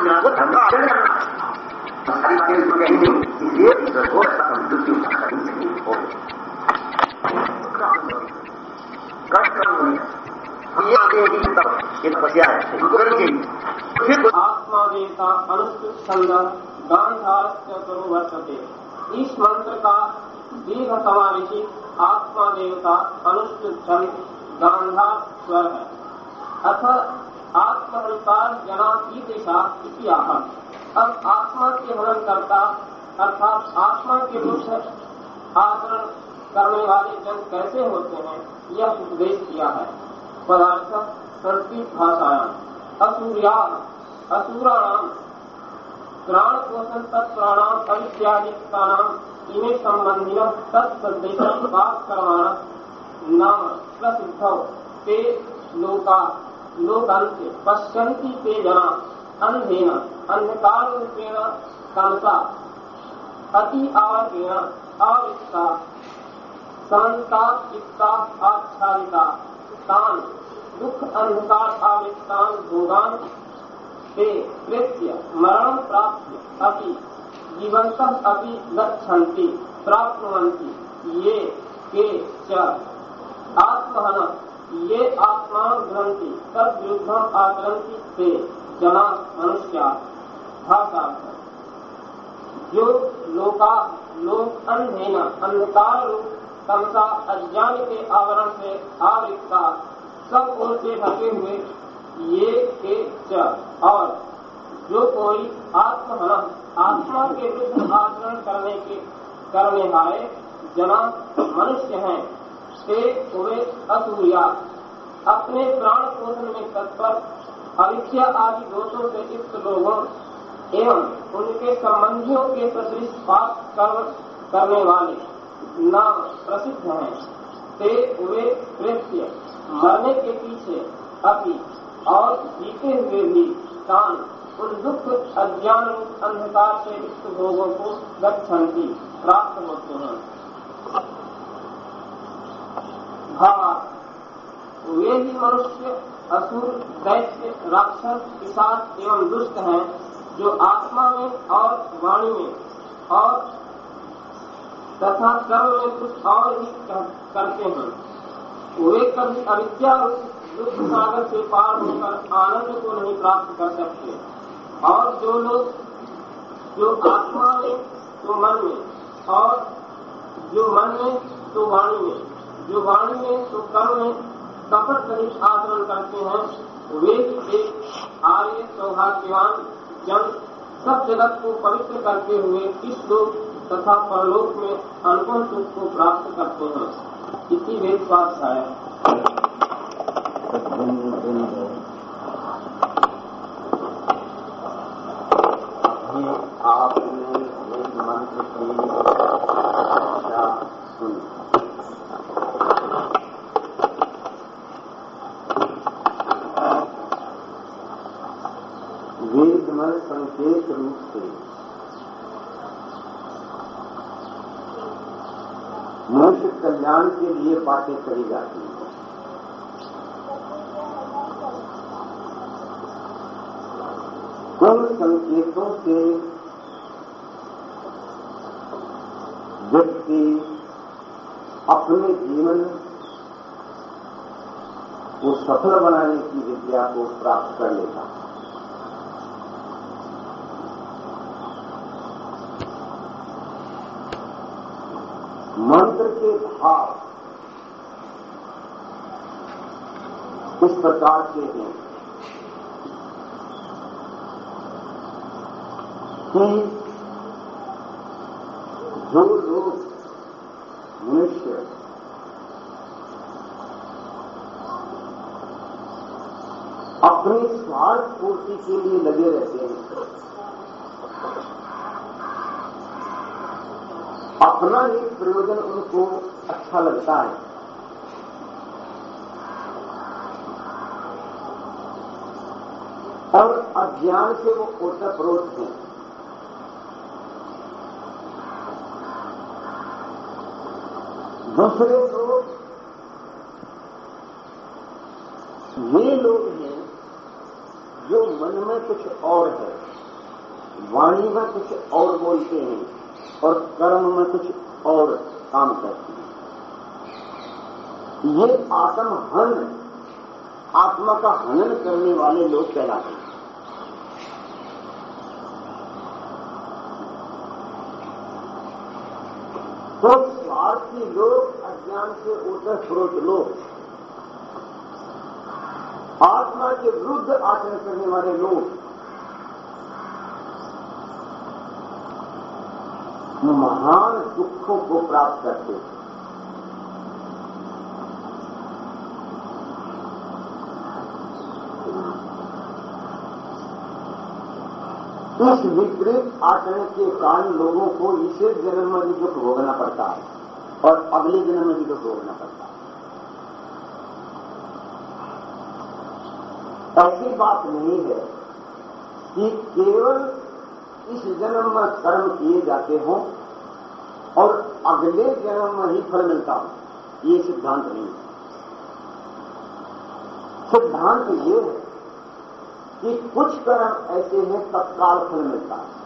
वो आचरण करना आत्मादेवता अनुष्ठित छंद गांधारस्य करो वर्तते। इस मंत्र का दीर्घ समावेशी आत्मा देवता गांधार स्वर है। अथ आत्महंकार जना की दिशा इसी आह अब आत्मा के हनन करता, अर्थात आत्मा के दुष्ट आचरण करने वाले जन कैसे होते हैं, यह उपदेश किया है। पदार्थ संस्कृत भाषायाम असूर्या असुराणाम प्राण पोषण तत्प्राणाम अविद्यादिकानाम इमे संबंधी तत्सदेश बात करवाना नाम प्रसिद्ध ते लोका लोकांत पश्यन्ति ते जना अंधेन अंधकार रूपेण तमसा अति आवर्तेन अवित्ता समन्ता, चित्ता, आच्छादिता, तान, दुख अंधकार आवित्तान भोगान, ते कृत्य मरण प्राप्त अपि जीवंत अपि गच्छन्ति, प्राप्नुवन्ति, ये के च आत्महन ये आत्मा ग्रंथि तद विरुद्धम आचरन्ति से जना मनुष्य भाषा जो लोका, लोक अंधेन अंधकार रूप तमसा अज्ञान के आवरण से आवृत्ता सब ओर से ढके हुए, ये के च। और जो कोई आत्महन आत्मा के विरुद्ध आचरण करने के, करने वाले जना मनुष्य हैं से वे असूया अपने प्राण पोषण में तत्पर अविद्या आदि दोषों से युक्त लोगों एवं उनके संबंधियों के सदृश पाप कर्म करने वाले नाम प्रसिद्ध हैं। ते हुए कृत्य, मरने के पीछे अभी और जीते हुए भी कान उन दुख, अज्ञान अंधकार से युक्त भोगों को गच्छन्ति, प्राप्त होते हैं भाव वे ही मनुष्य, असुर, दैत्य, राक्षस, पिशाच एवं दुष्ट हैं, जो आत्मा में और वाणी में और तथा कर्म में कुछ और ही करते हैं। वे कभी अविद्या दुख सागर से पार होकर आनंद को नहीं प्राप्त कर सकते। और जो लोग, जो आत्मा में तो मन में, और जो मन में तो वाणी में। जो वाणी में तो कर्म में कपट रहित आचरण करते हैं। वे एक आर्य सौभाग्यवान जन सब जगत को पवित्र करते हुए इस लोक तथा परलोक में अनुपम सुख को प्राप्त करते हैं। इसी वेद स्वाध्याय ये आपने वेद मंत्र की व्याख्या सुनी में संकेत रूप से। मनुष्य कल्याण के लिए बातें कही जाती हैं। उन संकेतों से व्यक्ति, अपने जीवन को सफल बनाने की विद्या को प्राप्त कर लेता है। मंत्र के भाव इस प्रकार के हैं? कि जो लोग मनुष्य अपनी स्वार्थ पूर्ति के लिए लगे रहते हैं, अपना ही प्रयोजन उनको अच्छा लगता है। और अज्ञान से वो ओतप्रोत हैं। दूसरे लोग ये लोग हैं जो मन में कुछ और है, वाणी में कुछ और बोलते हैं और कर्म में कुछ और काम करते हैं। ये आत्म हन आत्मा का हनन करने वाले लोग कहलाते हैं। तो स्वार्थी लोग, अज्ञान से ओतप्रोत लोग, आत्मा के विरुद्ध आचरण करने वाले लोग महान दुखों को प्राप्त करते हैं। इस विपरीत आचरण के कारण लोगों को इसे जन्म में दुख भोगना पड़ता है और अगले जन्म में भी दुख भोगना पड़ता है। ऐसी बात नहीं है कि केवल इस जन्म में कर्म किए जाते हों और अगले जन्म में ही फल मिलता हो, ये सिद्धांत नहीं है। सिद्धांत ये है कि कुछ कर्म ऐसे हैं तत्काल फल मिलता है।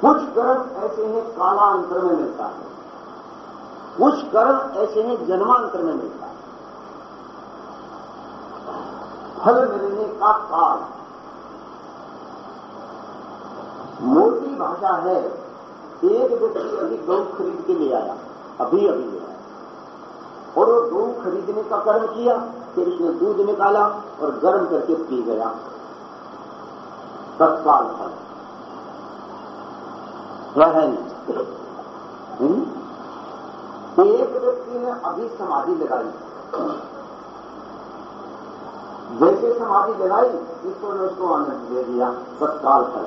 कुछ कर्म ऐसे हैं कालांतर में मिलता है। कुछ कर्म ऐसे हैं जन्मांतर में मिलता है। फल मिलने का काल मोटी भाषा है एक व्यक्ति अभी गौ खरीद के ले आया। अभी अभी ले आया। और वो गौ खरीदने का कर्म किया फिर उसने दूध निकाला और गर्म करके पी गया। तत्काल फल हम्म? एक व्यक्ति ने अभी समाधि लगाई। जैसे समाधि लगाई, ईश्वर ने उसको आनंद दे दिया। तत्काल फल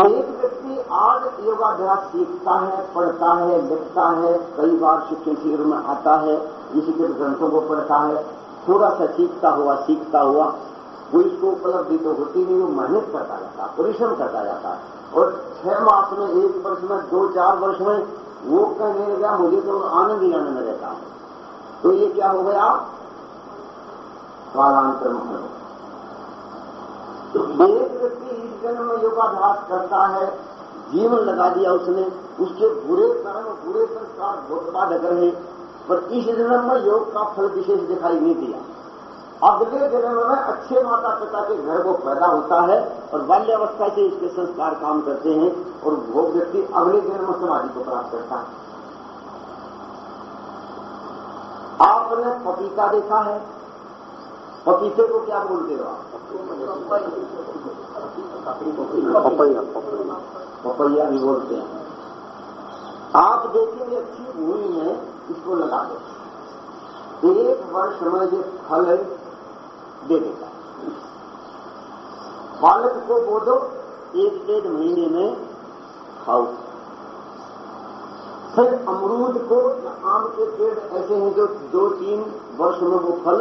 एक व्यक्ति आज योगाभ्यास सीखता है, पढ़ता है, लिखता है, कई बार शिक्षण शिविर में आता है के ग्रंथों को पढ़ता है, थोड़ा सा सीखता हुआ सीखता हुआ, वो इसको उपलब्धि तो होती नहीं, वो मेहनत करता है, परिश्रम करता जाता है। और छह मास में, एक वर्ष में, दो, चार वर्ष में, वो कहने लगा, मुझे तो आनंद ही आनंद रहता है। तो ये क्या हो गया? कालांतर में एक व्यक्ति जन्म में योगाभ्यास करता है, जीवन लगा दिया उसने, उसके बुरे कर्म, बुरे संस्कार भोगपादक रहे पर इस जन्म में योग का फल विशेष दिखाई नहीं दिया। अगले जन्म में अच्छे माता पिता के घर को पैदा होता है और बाल्यावस्था से इसके संस्कार काम करते हैं और वो व्यक्ति अगले जन्म समाधि को प्राप्त करता है। आपने पपीता देखा है? पपीते को क्या बोलते हो आप? Papaya papaya. भी बोलते हैं। आप देखेंगे अच्छी भूमि में इसको लगा दो। एक वर्ष में ये फल दे देता है। पालक को बो दो एक डेढ़ महीने में खाओ। फिर अमरूद को, या आम के पेड़ ऐसे हैं जो दो तीन वर्ष में वो फल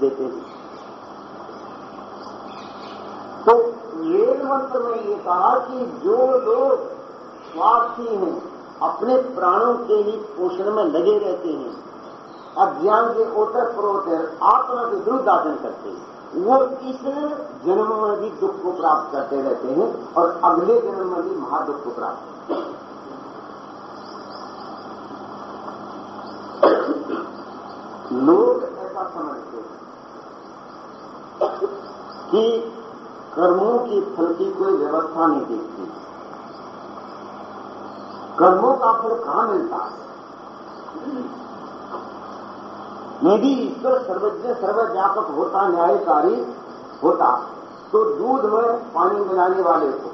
देते हैं तो वेद मंत्र में ये कहा कि जो लोग स्वार्थी हैं, अपने प्राणों के ही पोषण में लगे रहते हैं, अज्ञान के ओतर प्रोत है, आत्मा के विरुद्ध आचरण करते हैं, वो इस जन्म में भी दुख को प्राप्त करते रहते हैं और अगले जन्म में भी महादुख को प्राप्त करते हैं। लोग ऐसा समझते हैं कि कर्मों की फल की कोई व्यवस्था नहीं देखती। कर्मों का फल कहाँ मिलता है? यदि ईश्वर सर्वज्ञ, सर्वव्यापक होता, न्यायकारी होता तो दूध में पानी मिलाने वाले को,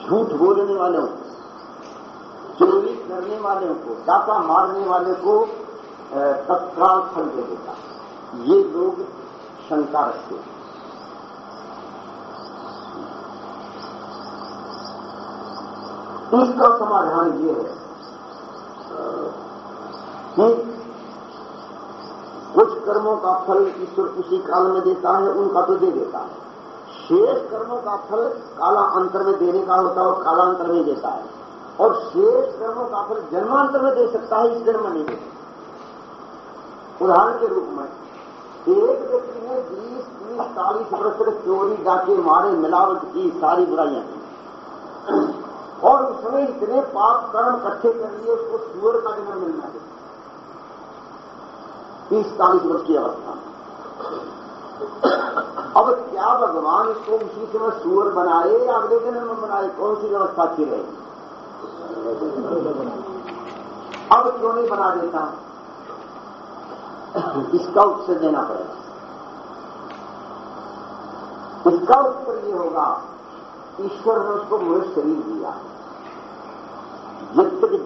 झूठ बोलने वालों को, चोरी करने वाले को, डाका मारने वाले को तत्काल फल दे देता। ये लोग शंका रखते हैं। इसका समाधान ये है। कि कुछ कर्मों का फल ईश्वर उसी काल में देता है, उनका तो दे देता है। शेष कर्मों का फल काला अंतर में देने का होता है और कालांतर में देता है। और शेष कर्मों का फल जन्मांतर में दे सकता है, इस जन्म नहीं। दे उदाहरण के रूप में, एक व्यक्ति ने बीस, तीस, चालीस वर्ष चोरी डाके मारे, मिलावट की सारी बुराइयाँ की। और उसने इतने पाप कर्म इकट्ठे कर लिए उसको सुअर का जन्म मिलना चाहिए तीस चालीस वर्ष की अवस्था। अब क्या भगवान इसको उसी समय सुअर बनाए या अगले जन्म में बनाए? कौन सी व्यवस्था अच्छी रहेगी अब क्यों नहीं बना देता? इसका उत्तर देना पड़ेगा। इसका उत्तर ये होगा, ईश्वर ने उसको मनुष्य शरीर दिया। तक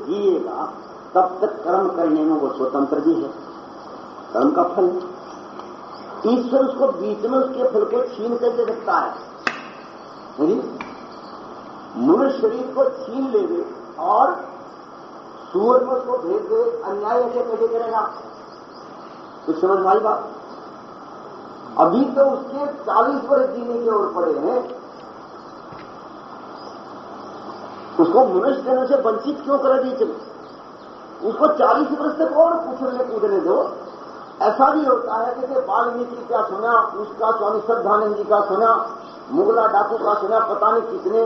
जिएगा तब तक कर्म करने में वो स्वतंत्र भी है। कर्म का फल। ईश्वर उसको बीच में उसके फल को छीन करके रखता है। मनुष्य शरीर को छीन ले और सूर्य में उसको भेज दे, अन्याय ऐसे कैसे करेगा। कुछ समझ में आई बात? अभी तो उसके चालीस वर्ष जीने की ओर पड़े हैं। उसको मनुष्य देने से वंचित क्यों कर दी चलो उसको चालीस वर्ष तक और पूछने कूदने दो। ऐसा भी होता है जैसे वाल्मीकि का सुना, उसका स्वामी श्रद्धानंद जी का सुना, मुगला डाकू का सुना, पता नहीं कितने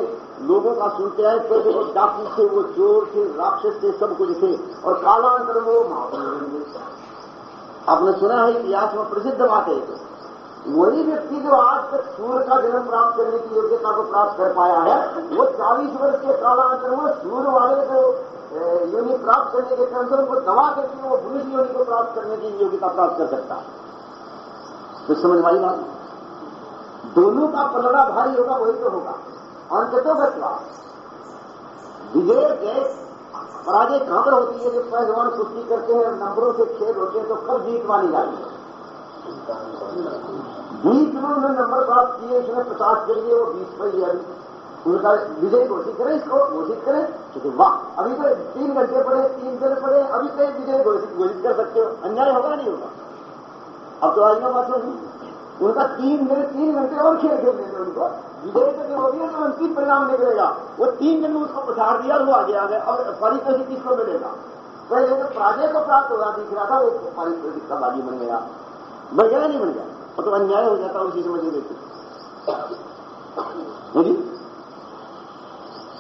लोगों का सुनते हैं तो वो डाकू थे, वो चोर थे, राक्षस थे, सब कुछ थे, और कालांतर वो महापुरुष आपने सुना है इतिहास में प्रसिद्ध बात है वही व्यक्ति जो आज तक सूर्य का जन्म प्राप्त करने की योग्यता को प्राप्त कर पाया है, वो चालीस वर्ष के कालांतर में सूर्य वाले को योनि प्राप्त करने के क्रम से उनको दवा करके वो मनुष्य योनि को प्राप्त करने की योग्यता प्राप्त कर सकता है। तो समझ वाली बात? दोनों का पलड़ा भारी होगा, वही तो होगा। अंत तो बचवा। विजय जय पराजय कहाँ पर होती है? जब पहलवान कुश्ती करते हैं, नंबरों से खेल होते हैं तो कब जीत मानी जाती है? बीस उन्होंने नंबर प्राप्त किए इसने पचास कर लिए वो बीस पर ही अभी उनका विजय घोषित करें, इसको घोषित करें, क्योंकि वाह, अभी तो तीन घंटे पड़े, तीन दिन पड़े, अभी तो विजय घोषित घोषित कर सकते हो। अन्याय होगा नहीं होगा। अब तो आज का बात होगी उनका तीन दिन, तीन घंटे और खेल खेल देंगे उनको। विजय तो जो होगी तो अंतिम परिणाम निकलेगा। वो तीन दिन में उसको पछाड़ दिया, वो आगे आ गए और पारितोषिक किसको मिलेगा? पहले तो पराजय को प्राप्त होगा, दिख रहा था, वो पारितोषिक का बाजी बन गया। नहीं बन गया। और तो अन्याय हो जाता उसी समझ लेते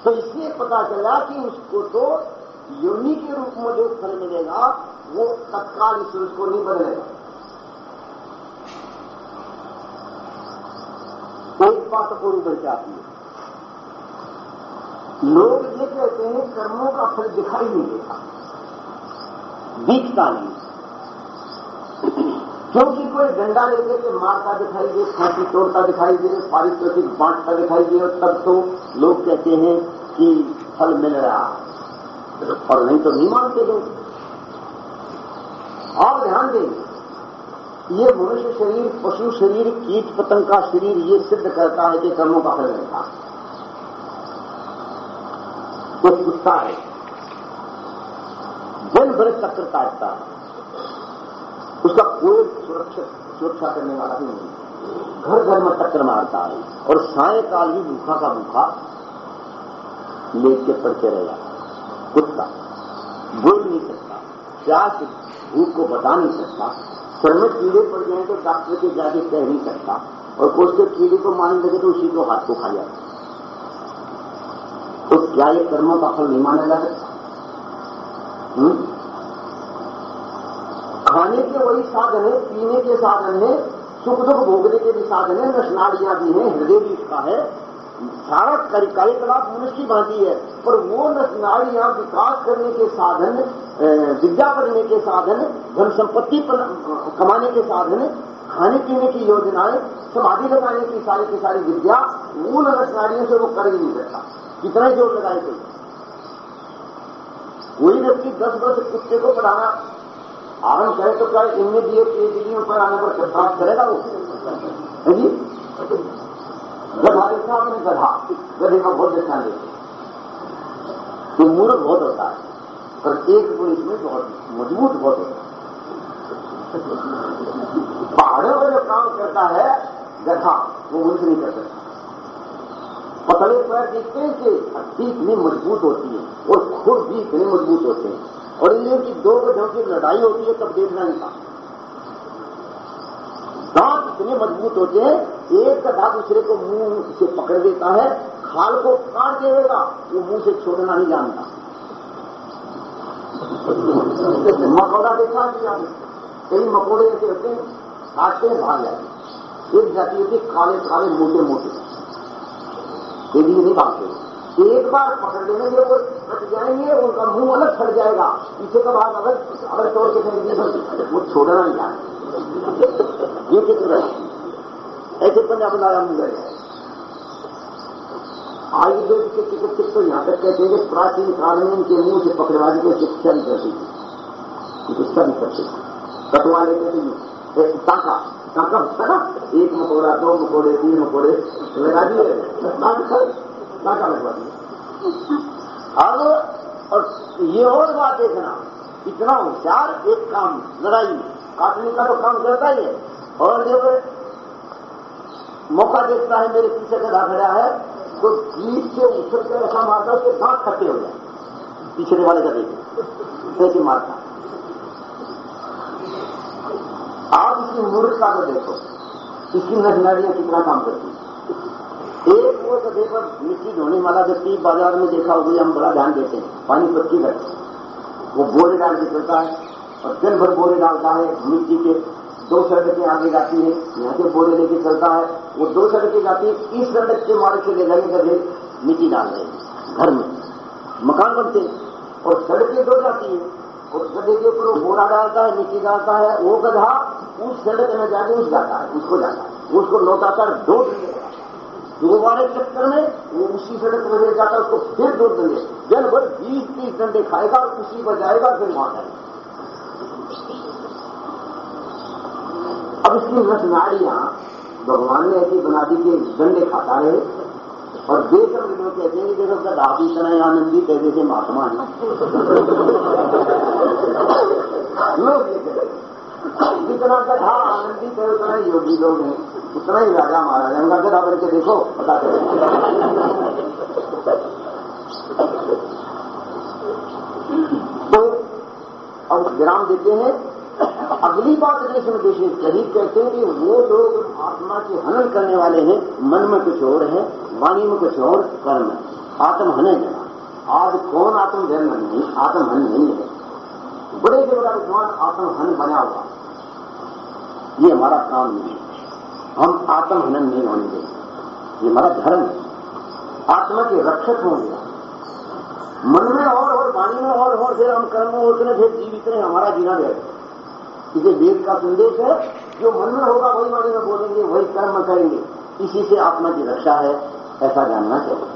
तो इसलिए पता चला कि उसको तो योनि के रूप में जो फल मिलेगा, वो तत्काल ईश्वर उसको नहीं बदलेगा एक बात और उभर के आती है लोग ये कहते हैं, कर्मों का फल दिखाई नहीं देता। दिखता नहीं। क्योंकि कोई डंडा लेकर के मारता दिखाई दे, फांसी तोड़ता दिखाई दे, पारितोषिक बांटता दिखाई दे, और तब तो लोग कहते हैं कि फल मिल रहा और नहीं तो नहीं मानते लोग और ध्यान दें, ये मनुष्य शरीर, पशु शरीर, कीट पतंग का शरीर, ये सिद्ध करता है कि कर्मों का फल मिलता तो कुत्ता है। दिन भर चक्र काटता है। उसका कोई सुरक्षित सुरक्षा करने वाला भी नहीं। घर घर में टक्कर मारता है। और सायकाल भी भूखा का भूखा लेट के पड़ते रह जाता कुत्ता, बोल नहीं सकता। प्यास, भूख को बता नहीं सकता। सर में कीड़े पड़ गए तो डॉक्टर के जाके कह नहीं सकता। और कुछ के कीड़े को मारने लगे तो उसी को हाथ को खा जाता तो क्या ये कर्मों का फल नहीं माना जा सकता खाने के वही साधन है, पीने के साधन है, सुख दुख भोगने के भी साधन है नशनाड़ियाँ भी हैं, हृदय भी इसका है। सारा कार्यकलाप मनुष्य की भांति है, पर वो नशनाड़ियाँ विकास करने के साधन विद्या करने के साधन, धन संपत्ति कमाने के साधन, खाने पीने की योजनाएँ, समाधि लगाने की सारी की सारी विद्या उन नशनाड़ियों से वो कर ही नहीं सकता। कितना ज़ोर लगाए कोई। कोई व्यक्ति दस वर्ष कुत्ते को पढ़ाना आरंभ करे तो क्या इनमें दिए पीएचडी पर आने पर प्राप्त करेगा वो? जी? गधा देखा आपने गधा गधे का बहुत देखा देते तो मूर्ख बहुत होता है। पर एक गुण इसमें बहुत मज़बूत बहुत होता है। पहाड़ों में जो काम करता है गधा वो मुझ नहीं कर सकता पतले पैर दिखते हैं कि हड्डी इतनी मज़बूत होती है और खुद भी इतने मज़बूत होते हैं। और इनकी दो गधों की लड़ाई होती है, तब देखना था दांत इतने मज़बूत होते हैं, एक गधा दूसरे को मुँह से पकड़ देता है, खाल को काट देगा, वो मुँह से छोड़ना नहीं जानता। मकौड़ा देखा आपने कई मकोड़े ऐसे होते हैं, काटते हैं, भाग जाते एक जाती होती काले काले मोटे मोटे ये भी नहीं भागते। एक बार पकड़ लेंगे वो कट जाएँगे, उनका मुँह अलग फट जाएगा। पीछे का भाग अगर अगर तोड़ के फेंक दिए वो छोड़ना नहीं जाए ये कितने ऐसे पंजाब बनाया मुँह गए आयुर्वेद के चिकित्सक तो यहाँ तक कहते हैं कि प्राचीन काल में इनके मुँह से पकड़वाने की शिक्षा भी करती थी? चिकित्सा भी करते थे कटवा लेते थे टाका। टाका होता ना? एक मकोड़ा, दो मकोड़े, तीन मकोड़े। लगा दिए। टाका लगवा दिए अब और ये और बात देखना, इतना होशियार एक काम, लड़ाई काटने का तो काम करता ही है। और जब मौका देखता है मेरे पीछे गधा खड़ा है तो जीत से उछल कर ऐसा मारता उसके दांत खट्टे हो जाए। पिछड़े वाले का देखे। कैसे मारता आप इसकी मूर्खता को देखो इसकी नजनारियाँ कितना काम करती एक वो पर मिट्टी धोने वाला व्यक्ति बाज़ार में देखा होगा हम बड़ा ध्यान देते हैं। पानी पत्ती करते वो बोरे डाल के चलता है और दिन भर बोरे डालता है। मिट्टी के दो सड़कें आगे जाती है, यहाँ से बोरे लेके चलता है। वो दो सड़कें जाती है, इस सड़क के मार्ग से ले जाने गधे मिट्टी डाल रहे हैं घर में। मकान बनते हैं और सड़कें दो जाती है। और गधे के ऊपर वो बोरा डालता है, मिट्टी डालता है। वो गधा उस सड़क में जाके उस जाता है, उसको जाता है। उसको लौटाकर दो डंडे दोबारे चक्कर में वो उसी सड़क में ले जाता उसको फिर दो डंडे दिन भर बीस तीस डंडे खाएगा और उसी पर जाएगा, फिर वहाँ जाएगा। अब इसकी रसनाड़ियाँ भगवान ने ऐसी बना दी कि डंडे खाता रहे और के लोग कहते हैं कि देखो उसका दादी इतना आनंदित है जैसे महात्मा है। लोग। जितना गधा आनंदित है उतना ही योगी लोग हैं। उतना ही राजा महाराजा उनका गधा बन के देखो पता चलेगा तो अब विराम देते हैं। अगली बात देश में देश कही कहते हैं कि वो लोग आत्मा के हनन करने वाले हैं। मन में कुछ और है, वाणी में कुछ और कर्म है। आत्म हनन है। आज कौन आत्म जन्म नहीं आत्महन नहीं है। बड़े से बड़ा विद्वान आत्म हन बना हुआ। ये हमारा काम नहीं है। हम आत्म हनन नहीं होने देंगे। ये हमारा धर्म है। आत्मा के रक्षक होंगे मन में और और, वाणी में और और, फिर हम कर्म उतने फिर जीवित रहे हमारा जीना रहेगा इसे वेद का संदेश है। जो मन में होगा, वही वाणी में बोलेंगे, वही कर्म करेंगे। इसी से आत्मा की रक्षा है, ऐसा जानना चाहिए।